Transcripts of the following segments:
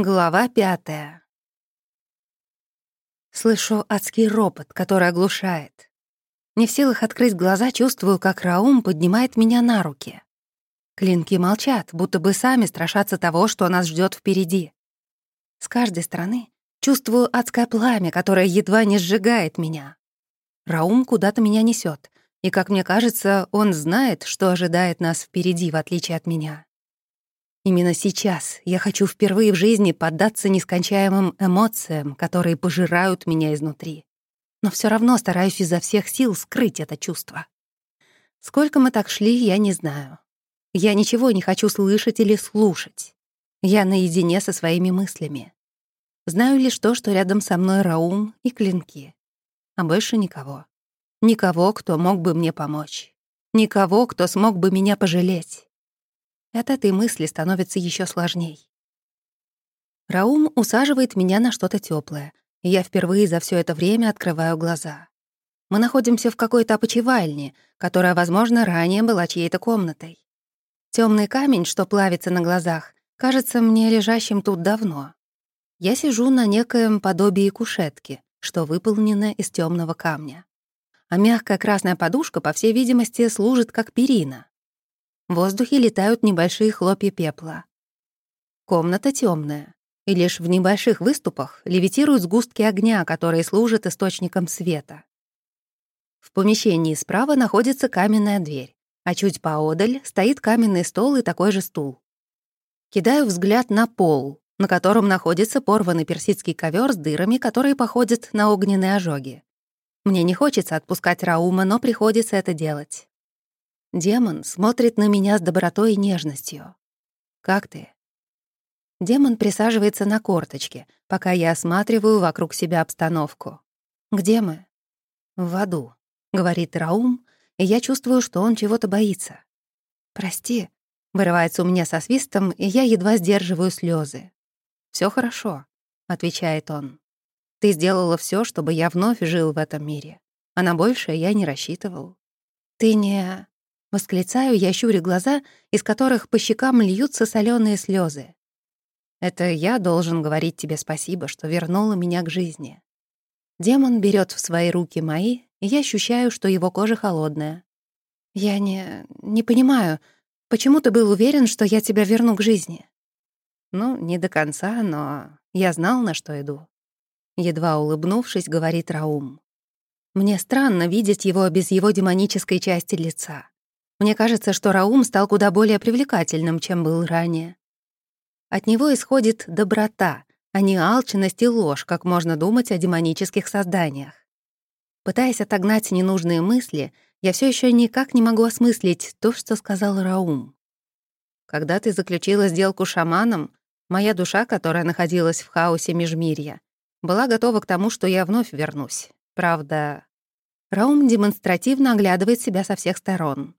Глава пятая. Слышу адский ропот, который оглушает. Не в силах открыть глаза, чувствую, как Раум поднимает меня на руки. Клинки молчат, будто бы сами страшатся того, что нас ждет впереди. С каждой стороны чувствую адское пламя, которое едва не сжигает меня. Раум куда-то меня несет, и, как мне кажется, он знает, что ожидает нас впереди, в отличие от меня. Именно сейчас я хочу впервые в жизни поддаться нескончаемым эмоциям, которые пожирают меня изнутри. Но все равно стараюсь изо всех сил скрыть это чувство. Сколько мы так шли, я не знаю. Я ничего не хочу слышать или слушать. Я наедине со своими мыслями. Знаю лишь то, что рядом со мной Раум и клинки. А больше никого. Никого, кто мог бы мне помочь. Никого, кто смог бы меня пожалеть. От этой мысли становится еще сложней. Раум усаживает меня на что-то теплое, и я впервые за все это время открываю глаза. Мы находимся в какой-то опочивальне, которая, возможно, ранее была чьей-то комнатой. Темный камень, что плавится на глазах, кажется мне лежащим тут давно. Я сижу на некоем подобии кушетки, что выполнено из темного камня. А мягкая красная подушка, по всей видимости, служит как перина. В воздухе летают небольшие хлопья пепла. Комната темная, и лишь в небольших выступах левитируют сгустки огня, которые служат источником света. В помещении справа находится каменная дверь, а чуть поодаль стоит каменный стол и такой же стул. Кидаю взгляд на пол, на котором находится порванный персидский ковер с дырами, которые походят на огненные ожоги. Мне не хочется отпускать Раума, но приходится это делать. Демон смотрит на меня с добротой и нежностью. «Как ты?» Демон присаживается на корточке, пока я осматриваю вокруг себя обстановку. «Где мы?» «В аду», — говорит Раум, и я чувствую, что он чего-то боится. «Прости», — вырывается у меня со свистом, и я едва сдерживаю слезы. Все хорошо», — отвечает он. «Ты сделала все, чтобы я вновь жил в этом мире, а на большее я не рассчитывал. Ты не...» Восклицаю я, щуря глаза, из которых по щекам льются соленые слезы. Это я должен говорить тебе спасибо, что вернула меня к жизни. Демон берет в свои руки мои, и я ощущаю, что его кожа холодная. Я не... не понимаю, почему ты был уверен, что я тебя верну к жизни? Ну, не до конца, но я знал, на что иду. Едва улыбнувшись, говорит Раум. Мне странно видеть его без его демонической части лица. Мне кажется, что Раум стал куда более привлекательным, чем был ранее. От него исходит доброта, а не алчность и ложь, как можно думать о демонических созданиях. Пытаясь отогнать ненужные мысли, я все еще никак не могу осмыслить то, что сказал Раум. Когда ты заключила сделку с шаманом, моя душа, которая находилась в хаосе межмирья, была готова к тому, что я вновь вернусь. Правда, Раум демонстративно оглядывает себя со всех сторон.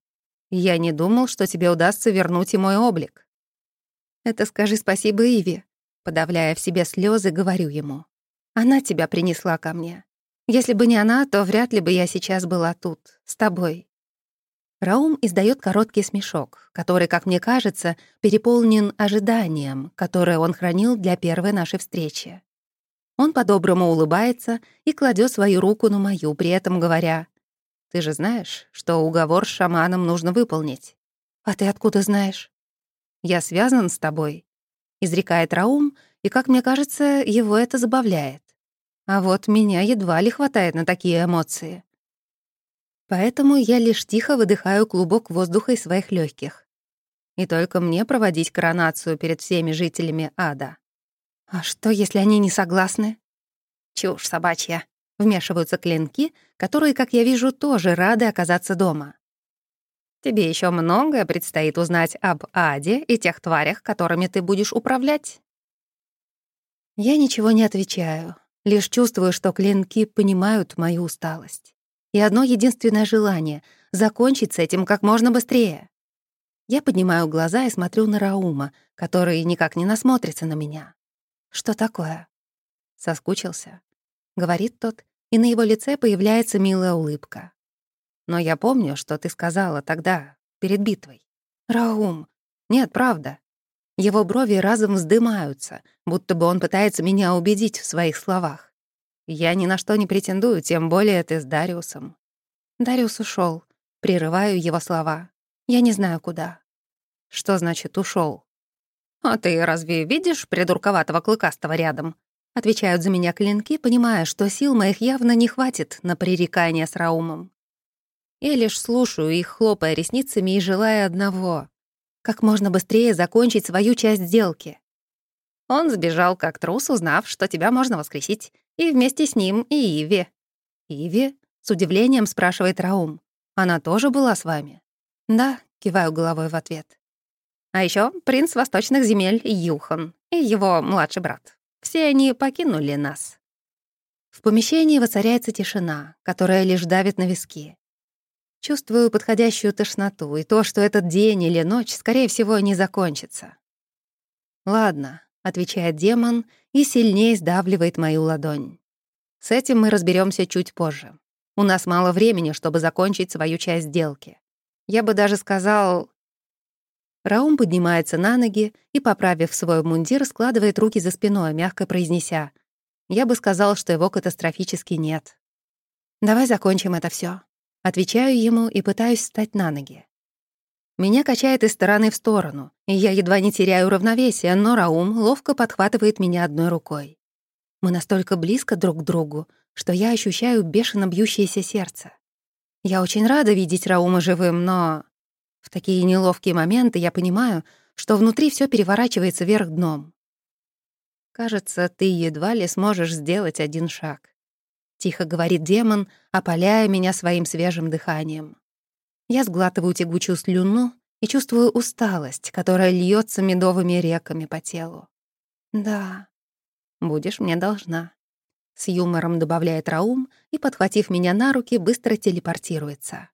Я не думал, что тебе удастся вернуть и мой облик. Это скажи спасибо Иве, подавляя в себе слезы, говорю ему. Она тебя принесла ко мне. Если бы не она, то вряд ли бы я сейчас была тут, с тобой. Раум издает короткий смешок, который, как мне кажется, переполнен ожиданием, которое он хранил для первой нашей встречи. Он по-доброму улыбается и кладет свою руку на мою, при этом говоря ты же знаешь, что уговор с шаманом нужно выполнить. А ты откуда знаешь? Я связан с тобой, изрекает Раум, и, как мне кажется, его это забавляет. А вот меня едва ли хватает на такие эмоции. Поэтому я лишь тихо выдыхаю клубок воздуха из своих легких. И только мне проводить коронацию перед всеми жителями ада. А что, если они не согласны? Чушь собачья. Вмешиваются клинки, которые, как я вижу, тоже рады оказаться дома. Тебе еще многое предстоит узнать об Аде и тех тварях, которыми ты будешь управлять. Я ничего не отвечаю, лишь чувствую, что клинки понимают мою усталость. И одно единственное желание — закончить с этим как можно быстрее. Я поднимаю глаза и смотрю на Раума, который никак не насмотрится на меня. «Что такое?» «Соскучился», — говорит тот и на его лице появляется милая улыбка. «Но я помню, что ты сказала тогда, перед битвой. Раум, нет, правда. Его брови разом вздымаются, будто бы он пытается меня убедить в своих словах. Я ни на что не претендую, тем более ты с Дариусом. Дариус ушел. Прерываю его слова. Я не знаю, куда. Что значит ушел? А ты разве видишь придурковатого клыкастого рядом? Отвечают за меня клинки, понимая, что сил моих явно не хватит на пререкание с Раумом. Я лишь слушаю их, хлопая ресницами и желая одного — как можно быстрее закончить свою часть сделки. Он сбежал как трус, узнав, что тебя можно воскресить, и вместе с ним и Иви. «Иви?» — с удивлением спрашивает Раум. «Она тоже была с вами?» «Да», — киваю головой в ответ. А еще принц восточных земель Юхан и его младший брат. Все они покинули нас. В помещении воцаряется тишина, которая лишь давит на виски. Чувствую подходящую тошноту и то, что этот день или ночь, скорее всего, не закончится. «Ладно», — отвечает демон и сильнее сдавливает мою ладонь. «С этим мы разберемся чуть позже. У нас мало времени, чтобы закончить свою часть сделки. Я бы даже сказал...» Раум поднимается на ноги и, поправив свой мундир, складывает руки за спиной, мягко произнеся. «Я бы сказал, что его катастрофически нет. Давай закончим это все. Отвечаю ему и пытаюсь встать на ноги. Меня качает из стороны в сторону, и я едва не теряю равновесие, но Раум ловко подхватывает меня одной рукой. Мы настолько близко друг к другу, что я ощущаю бешено бьющееся сердце. Я очень рада видеть Раума живым, но... В такие неловкие моменты я понимаю, что внутри все переворачивается вверх дном. Кажется, ты едва ли сможешь сделать один шаг. Тихо говорит демон, опаляя меня своим свежим дыханием. Я сглатываю тягучую слюну и чувствую усталость, которая льется медовыми реками по телу. «Да, будешь мне должна», — с юмором добавляет Раум и, подхватив меня на руки, быстро телепортируется.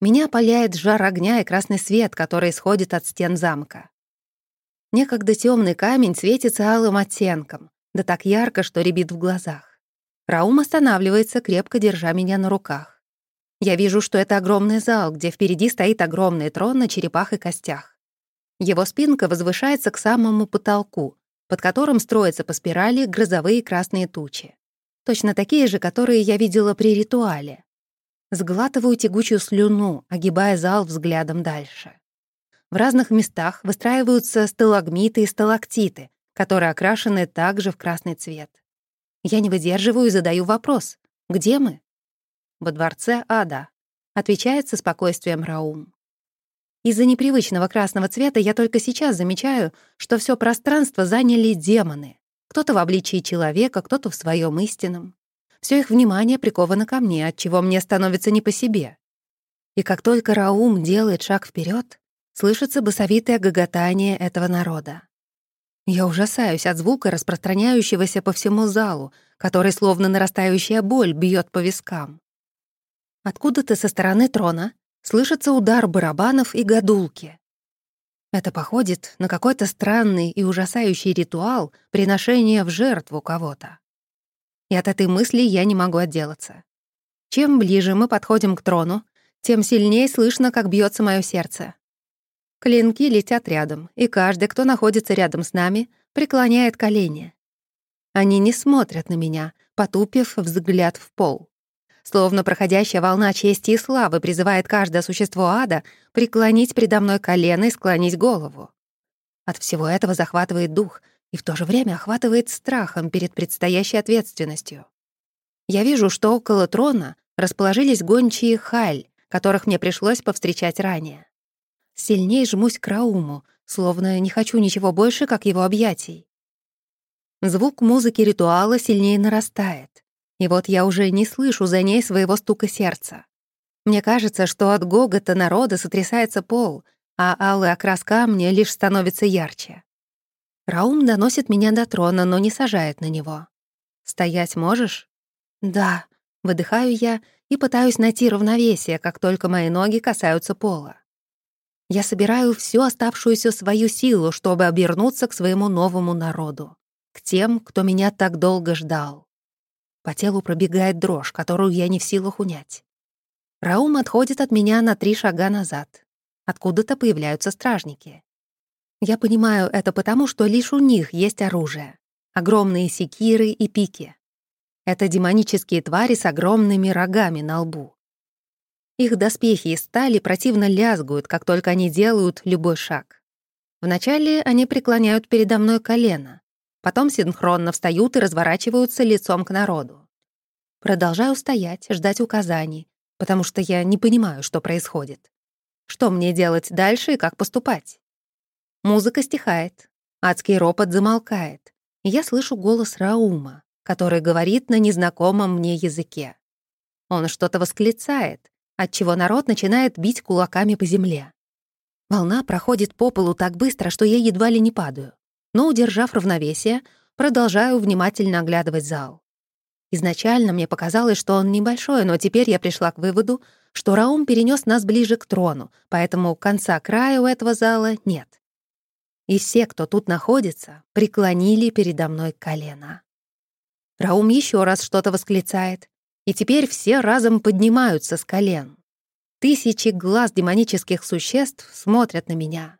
Меня опаляет жар огня и красный свет, который исходит от стен замка. Некогда темный камень светится алым оттенком, да так ярко, что рябит в глазах. Раум останавливается, крепко держа меня на руках. Я вижу, что это огромный зал, где впереди стоит огромный трон на черепах и костях. Его спинка возвышается к самому потолку, под которым строятся по спирали грозовые красные тучи. Точно такие же, которые я видела при ритуале. Сглатываю тягучую слюну, огибая зал взглядом дальше. В разных местах выстраиваются сталагмиты и сталактиты, которые окрашены также в красный цвет. Я не выдерживаю и задаю вопрос. Где мы? Во дворце ада. Отвечает со спокойствием Раум. Из-за непривычного красного цвета я только сейчас замечаю, что все пространство заняли демоны. Кто-то в обличии человека, кто-то в своем истинном. Все их внимание приковано ко мне, от чего мне становится не по себе. И как только Раум делает шаг вперед, слышится басовитое гоготание этого народа. Я ужасаюсь от звука, распространяющегося по всему залу, который, словно нарастающая боль, бьет по вискам. Откуда-то со стороны трона слышится удар барабанов и гадулки. Это походит на какой-то странный и ужасающий ритуал приношения в жертву кого-то. И от этой мысли я не могу отделаться. Чем ближе мы подходим к трону, тем сильнее слышно, как бьется мое сердце. Клинки летят рядом, и каждый, кто находится рядом с нами, преклоняет колени. Они не смотрят на меня, потупив взгляд в пол. Словно проходящая волна чести и славы призывает каждое существо ада преклонить предо мной колено и склонить голову. От всего этого захватывает дух и в то же время охватывает страхом перед предстоящей ответственностью. Я вижу, что около трона расположились гончие халь, которых мне пришлось повстречать ранее. Сильней жмусь к Рауму, словно не хочу ничего больше, как его объятий. Звук музыки ритуала сильнее нарастает. И вот я уже не слышу за ней своего стука сердца. Мне кажется, что от гогота народа сотрясается пол, а алый окрас камня лишь становится ярче. Раум доносит меня до трона, но не сажает на него. «Стоять можешь?» «Да», — выдыхаю я и пытаюсь найти равновесие, как только мои ноги касаются пола. Я собираю всю оставшуюся свою силу, чтобы обернуться к своему новому народу, к тем, кто меня так долго ждал. По телу пробегает дрожь, которую я не в силах унять. Раум отходит от меня на три шага назад. Откуда-то появляются стражники. Я понимаю это потому, что лишь у них есть оружие. Огромные секиры и пики. Это демонические твари с огромными рогами на лбу. Их доспехи из стали противно лязгают, как только они делают любой шаг. Вначале они преклоняют передо мной колено, потом синхронно встают и разворачиваются лицом к народу. Продолжаю стоять, ждать указаний, потому что я не понимаю, что происходит. Что мне делать дальше и как поступать? Музыка стихает, адский ропот замолкает, я слышу голос Раума, который говорит на незнакомом мне языке. Он что-то восклицает, отчего народ начинает бить кулаками по земле. Волна проходит по полу так быстро, что я едва ли не падаю. Но, удержав равновесие, продолжаю внимательно оглядывать зал. Изначально мне показалось, что он небольшой, но теперь я пришла к выводу, что Раум перенес нас ближе к трону, поэтому конца края у этого зала нет. И все, кто тут находится, преклонили передо мной колено. Раум еще раз что-то восклицает, и теперь все разом поднимаются с колен. Тысячи глаз демонических существ смотрят на меня.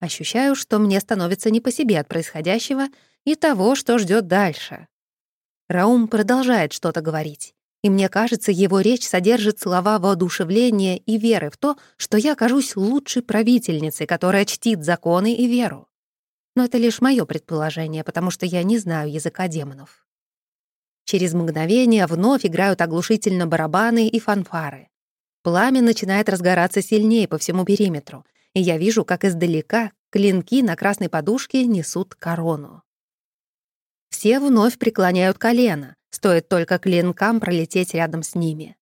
Ощущаю, что мне становится не по себе от происходящего и того, что ждет дальше. Раум продолжает что-то говорить, и мне кажется, его речь содержит слова воодушевления и веры в то, что я окажусь лучшей правительницей, которая чтит законы и веру. Но это лишь мое предположение, потому что я не знаю языка демонов. Через мгновение вновь играют оглушительно барабаны и фанфары. Пламя начинает разгораться сильнее по всему периметру, и я вижу, как издалека клинки на красной подушке несут корону. Все вновь преклоняют колено, стоит только клинкам пролететь рядом с ними.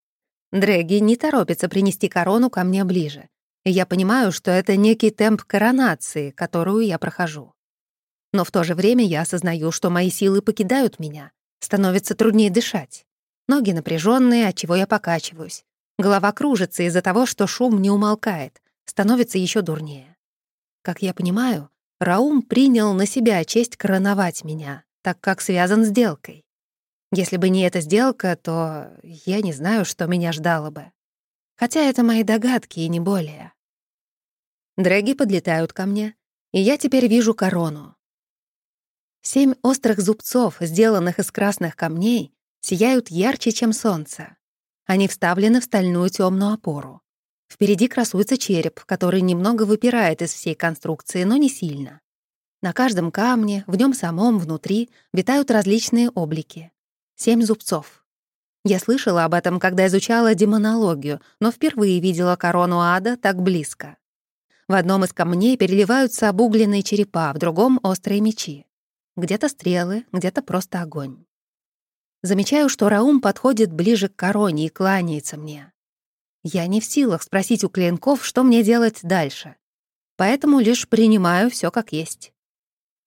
Дрэги не торопится принести корону ко мне ближе, и я понимаю, что это некий темп коронации, которую я прохожу. Но в то же время я осознаю, что мои силы покидают меня, Становится труднее дышать. Ноги напряженные, от чего я покачиваюсь. Голова кружится из-за того, что шум не умолкает. Становится еще дурнее. Как я понимаю, Раум принял на себя честь короновать меня, так как связан с сделкой. Если бы не эта сделка, то я не знаю, что меня ждало бы. Хотя это мои догадки и не более. Дрэги подлетают ко мне, и я теперь вижу корону. Семь острых зубцов, сделанных из красных камней, сияют ярче, чем солнце. Они вставлены в стальную темную опору. Впереди красуется череп, который немного выпирает из всей конструкции, но не сильно. На каждом камне, в нем самом, внутри, витают различные облики. Семь зубцов. Я слышала об этом, когда изучала демонологию, но впервые видела корону ада так близко. В одном из камней переливаются обугленные черепа, в другом — острые мечи. Где-то стрелы, где-то просто огонь. Замечаю, что Раум подходит ближе к короне и кланяется мне. Я не в силах спросить у клинков, что мне делать дальше. Поэтому лишь принимаю все как есть.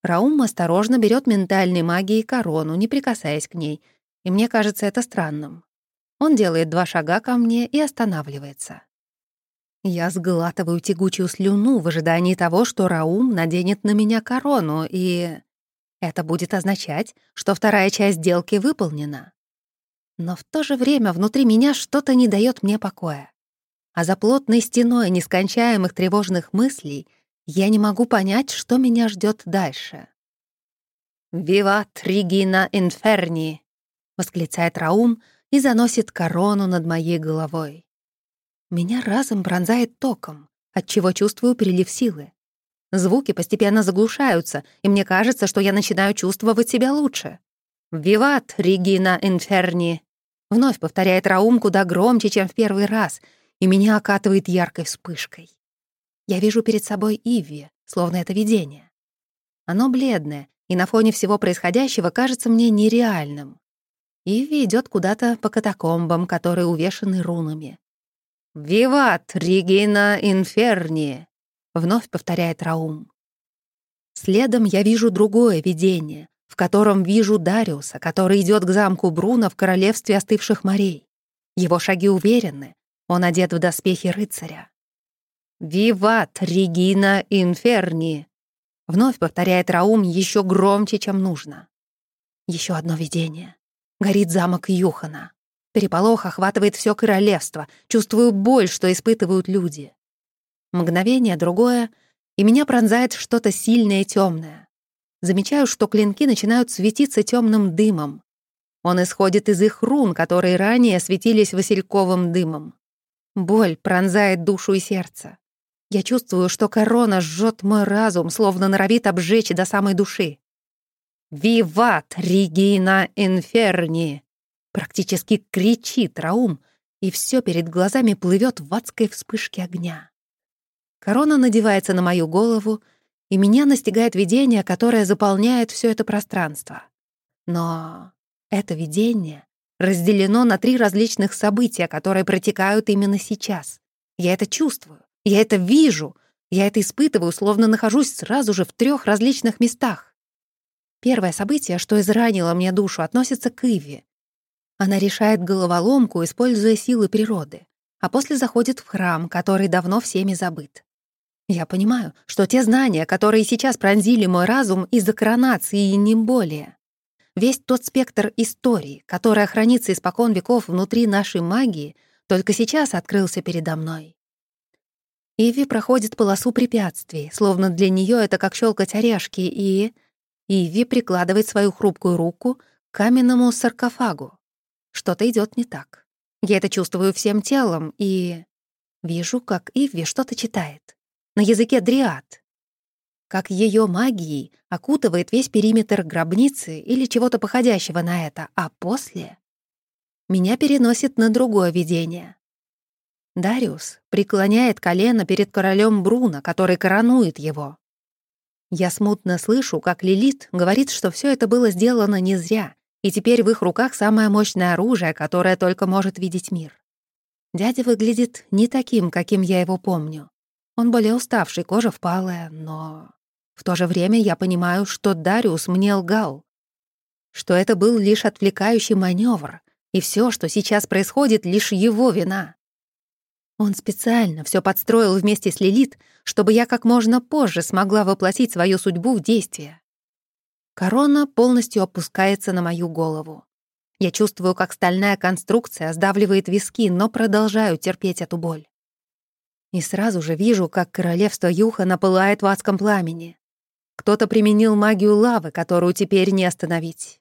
Раум осторожно берет ментальной магией корону, не прикасаясь к ней, и мне кажется это странным. Он делает два шага ко мне и останавливается. Я сглатываю тягучую слюну в ожидании того, что Раум наденет на меня корону, и... Это будет означать, что вторая часть сделки выполнена. Но в то же время внутри меня что-то не дает мне покоя. А за плотной стеной нескончаемых тревожных мыслей я не могу понять, что меня ждет дальше. «Виват Ригина Инферни!» — восклицает Раум и заносит корону над моей головой. Меня разом пронзает током, отчего чувствую прилив силы. Звуки постепенно заглушаются, и мне кажется, что я начинаю чувствовать себя лучше. «Виват, Регина Инферни!» Вновь повторяет Раум куда громче, чем в первый раз, и меня окатывает яркой вспышкой. Я вижу перед собой Иви, словно это видение. Оно бледное, и на фоне всего происходящего кажется мне нереальным. Иви идет куда-то по катакомбам, которые увешаны рунами. «Виват, Регина Инферни!» — вновь повторяет Раум. Следом я вижу другое видение, в котором вижу Дариуса, который идет к замку Бруна в королевстве остывших морей. Его шаги уверены, он одет в доспехи рыцаря. «Виват, Регина Инферни!» Вновь повторяет Раум еще громче, чем нужно. Еще одно видение. Горит замок Юхана. Переполох охватывает все королевство. Чувствую боль, что испытывают люди. Мгновение другое, и меня пронзает что-то сильное и темное. Замечаю, что клинки начинают светиться темным дымом. Он исходит из их рун, которые ранее светились васильковым дымом. Боль пронзает душу и сердце. Я чувствую, что корона жжет мой разум, словно норовит обжечь до самой души. «Виват, Регина Инферни!» Практически кричит Раум, и все перед глазами плывет в адской вспышке огня. Корона надевается на мою голову, и меня настигает видение, которое заполняет все это пространство. Но это видение разделено на три различных события, которые протекают именно сейчас. Я это чувствую, я это вижу, я это испытываю, словно нахожусь сразу же в трех различных местах. Первое событие, что изранило мне душу, относится к Иве. Она решает головоломку, используя силы природы, а после заходит в храм, который давно всеми забыт. Я понимаю, что те знания, которые сейчас пронзили мой разум из-за коронации, не более. Весь тот спектр истории, которая хранится испокон веков внутри нашей магии, только сейчас открылся передо мной. Иви проходит полосу препятствий, словно для нее это как щелкать орешки, и... Иви прикладывает свою хрупкую руку к каменному саркофагу. Что-то идет не так. Я это чувствую всем телом и... Вижу, как Иви что-то читает. На языке дриад. Как ее магией окутывает весь периметр гробницы или чего-то походящего на это, а после... Меня переносит на другое видение. Дариус преклоняет колено перед королем Бруно, который коронует его. Я смутно слышу, как Лилит говорит, что все это было сделано не зря, и теперь в их руках самое мощное оружие, которое только может видеть мир. Дядя выглядит не таким, каким я его помню. Он более уставший, кожа впалая, но... В то же время я понимаю, что Дариус мне лгал. Что это был лишь отвлекающий маневр, и все, что сейчас происходит, лишь его вина. Он специально все подстроил вместе с Лилит, чтобы я как можно позже смогла воплотить свою судьбу в действие. Корона полностью опускается на мою голову. Я чувствую, как стальная конструкция сдавливает виски, но продолжаю терпеть эту боль. И сразу же вижу, как королевство Юха напылает в адском пламени. Кто-то применил магию лавы, которую теперь не остановить.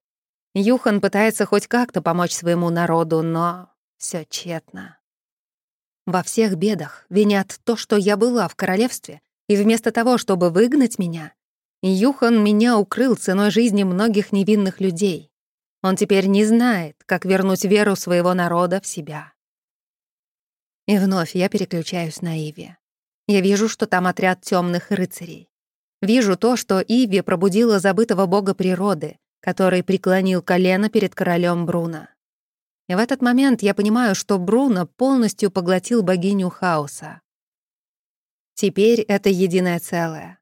Юхан пытается хоть как-то помочь своему народу, но все тщетно. Во всех бедах винят то, что я была в королевстве, и вместо того, чтобы выгнать меня, Юхан меня укрыл ценой жизни многих невинных людей. Он теперь не знает, как вернуть веру своего народа в себя. И вновь я переключаюсь на Иви. Я вижу, что там отряд темных рыцарей. Вижу то, что Иви пробудила забытого бога природы, который преклонил колено перед королем Бруно. И в этот момент я понимаю, что Бруно полностью поглотил богиню хаоса. Теперь это единое целое.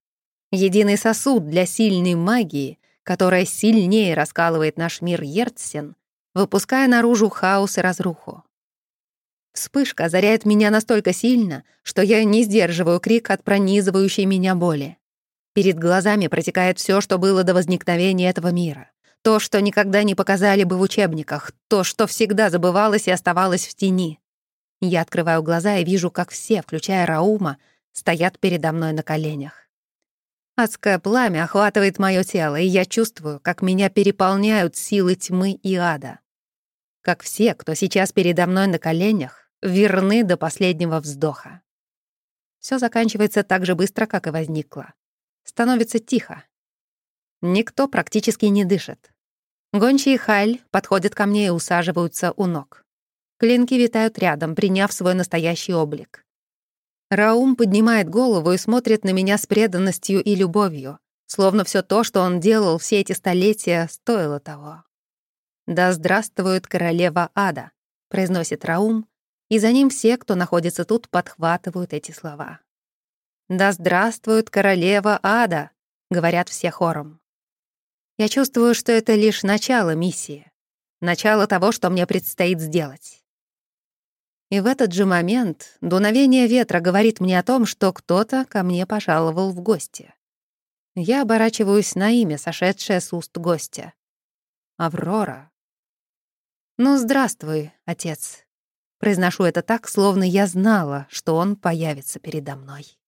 Единый сосуд для сильной магии, которая сильнее раскалывает наш мир Ертсен, выпуская наружу хаос и разруху. Вспышка озаряет меня настолько сильно, что я не сдерживаю крик от пронизывающей меня боли. Перед глазами протекает все, что было до возникновения этого мира. То, что никогда не показали бы в учебниках, то, что всегда забывалось и оставалось в тени. Я открываю глаза и вижу, как все, включая Раума, стоят передо мной на коленях. Адское пламя охватывает мое тело, и я чувствую, как меня переполняют силы тьмы и ада. Как все, кто сейчас передо мной на коленях, верны до последнего вздоха. Все заканчивается так же быстро, как и возникло. Становится тихо. Никто практически не дышит. Гончий и Хайль подходят ко мне и усаживаются у ног. Клинки витают рядом, приняв свой настоящий облик. Раум поднимает голову и смотрит на меня с преданностью и любовью, словно все то, что он делал все эти столетия, стоило того. «Да здравствует королева ада», — произносит Раум, и за ним все, кто находится тут, подхватывают эти слова. «Да здравствует королева ада», — говорят все хором. Я чувствую, что это лишь начало миссии, начало того, что мне предстоит сделать. И в этот же момент дуновение ветра говорит мне о том, что кто-то ко мне пожаловал в гости. Я оборачиваюсь на имя, сошедшее с уст гостя. Аврора. «Ну, здравствуй, отец». Произношу это так, словно я знала, что он появится передо мной.